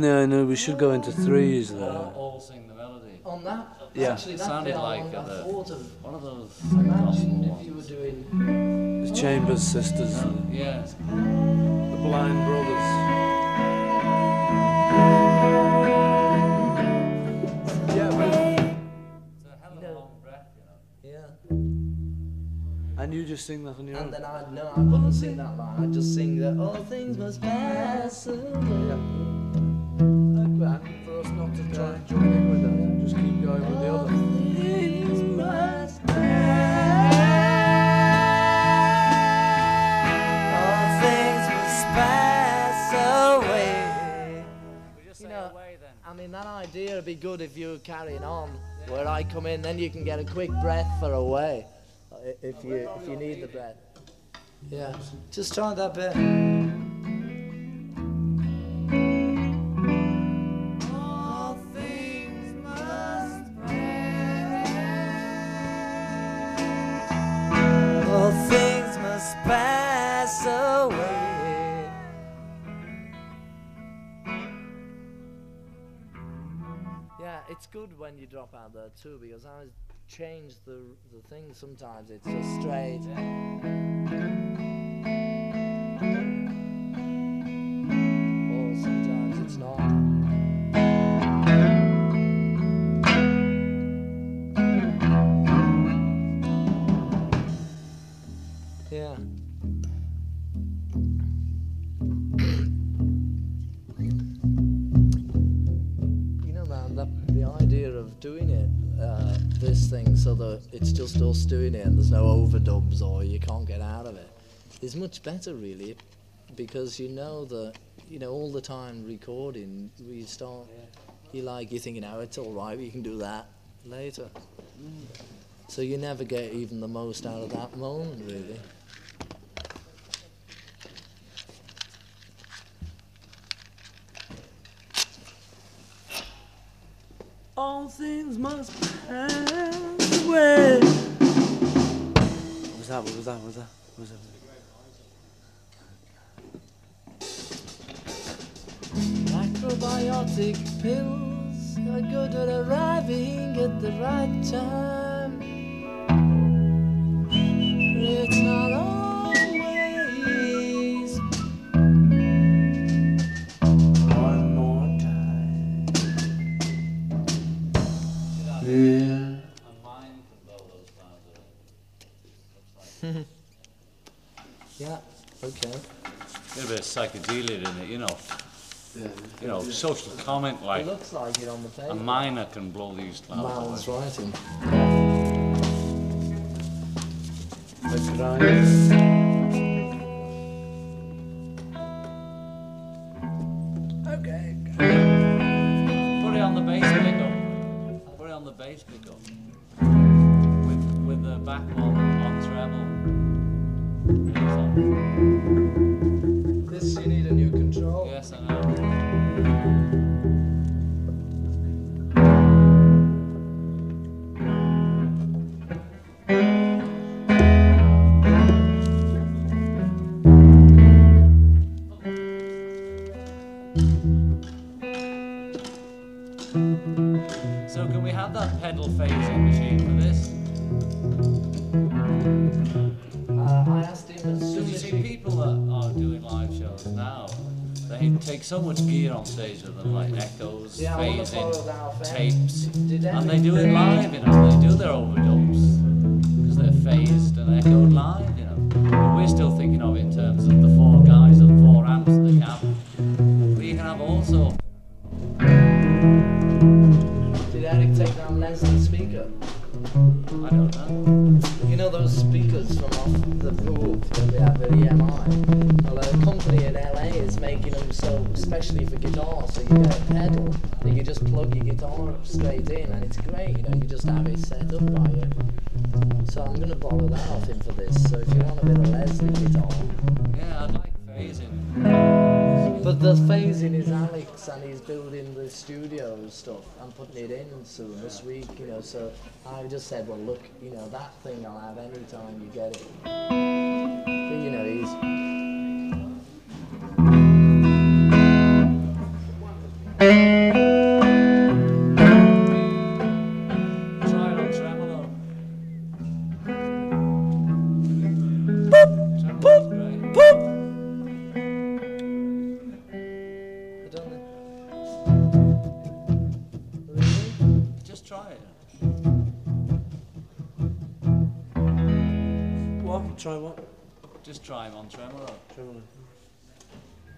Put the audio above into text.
No, no, we should go into threes there. all sing the melody. On that, Yeah. actually, that Sounded like want- I the- thought of. One of those Imagine if you were doing. The Chambers sisters, Yeah. the Blind Brothers. Yeah, but, It's a hell of a long breath, you know. Yeah. and you just sing that on your And own. then I'd no, I wouldn't sing that line. I'd just sing that all things must pass away. And for us not to try and join in with that, just keep going with the All other. things must pass. All things must pass away. We just You say know, away then. I mean, that idea would be good if you were carrying on. Where I come in, then you can get a quick breath for away. If you if you need the breath. Yeah, just try that bit. It's good when you drop out there too because I change the the thing sometimes. It's just straight. This thing, so that it's just us doing it and there's no overdubs or you can't get out of it, is much better, really, because you know that, you know, all the time recording, we start, you like, you're thinking, oh, it's all right, we can do that later. Mm. So you never get even the most out of that moment, really. All things must pass away. What was that? What was that? What was that? What was that? Macrobiotic pills are good at arriving at the right time. Yeah, okay. Get a bit of psychedelia in it, you know. You know, social comment like It looks like it on the a miner can blow these clouds Man's writing. The crying. Okay. Put it on the bass pickup. Put it on the bass pickup. The back one on treble. This, you need a new control. Yes, I know. So can we have that pedal phasing machine for this? Uh, I asked him as soon you as he people that are doing live shows now, they take so much gear on stage with them, like echoes, Yeah, I wanna follow phasing, tapes, and they do it live, you know. They do their overdubs because they're phased and echoed live, you know. But we're still thinking of it in terms of the four guys and four amps in the cab. But you can have also Did Eric take down Leslie speaker? Speakers from off the booth that they have at EMI? Well, a company in LA is making them so, especially for guitar, so you get a pedal that you just plug your guitar straight in, and it's great, you know, you just have it set up by you. So I'm going to borrow that off him for this, so if you want a bit of Leslie guitar. Yeah, I'd like. But the phasing is Alex, and he's building the studio and stuff and putting it in soon this week, you know. So I just said, well, look, you know, that thing I'll have anytime you get it. But you know, he's. try it. What? Try what? Just try him on, try him on.